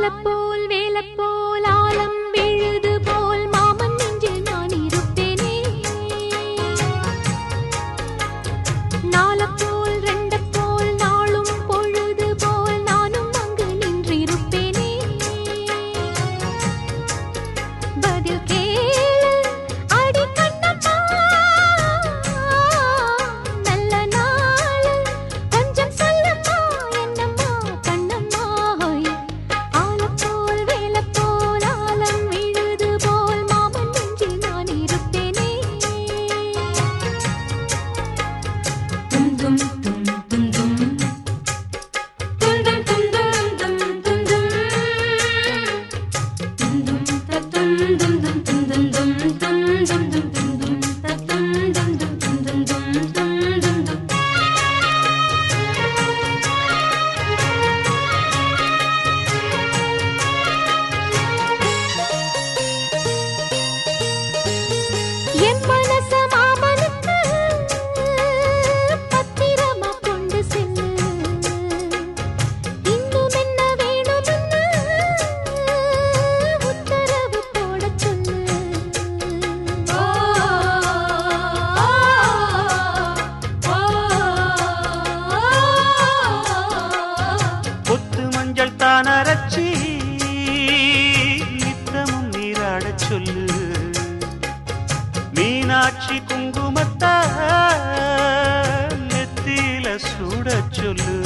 ആലപ്പ மீனாட்சி குங்குமத்த நெத்தியில சுட சொல்லு.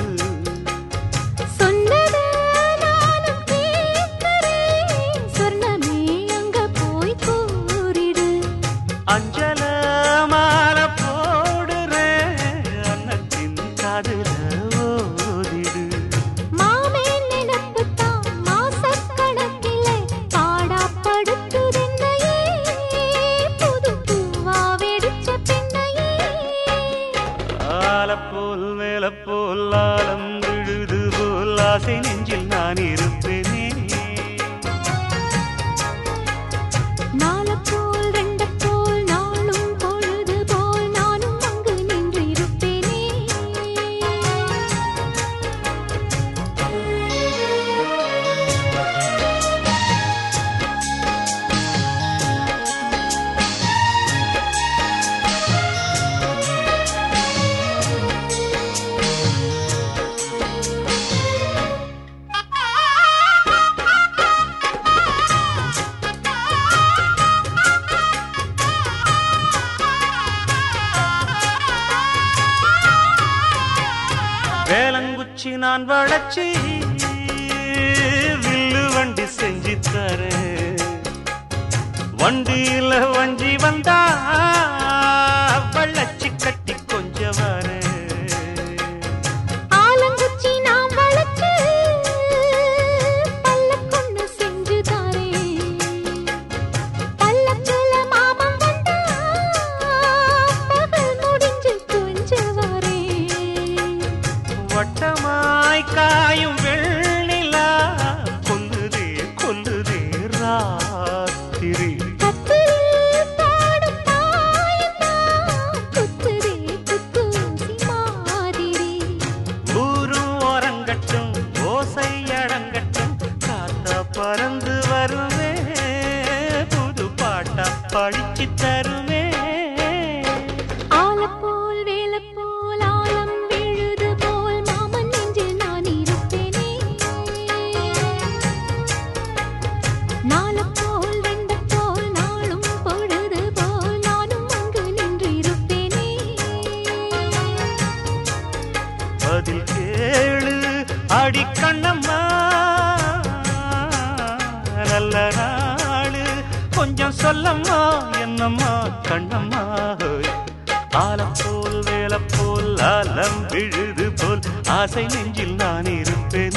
மூச்சு நான் வளர்ச்சி பழிச்சு தருமே. ஆலப்போல் வேலப்போல் ஆலம் விழுது போல் மாமன் நெஞ்சில் நான் இருப்பேனே. நாலப்போல் வெண்ட போல் நாளும் பொழுது போல் நானும் அங்கு நின்று இருப்பேனே. பதில் கேளு அடிக்கண்ணம்மா. நல்லரா கொஞ்சம் சொல்லம்மா என்னம்மா கண்ணம்மா ஆலம் போல் வேலை போல் ஆலம் விழுது போல் ஆசை நெஞ்சில் நான் இருப்பேன்.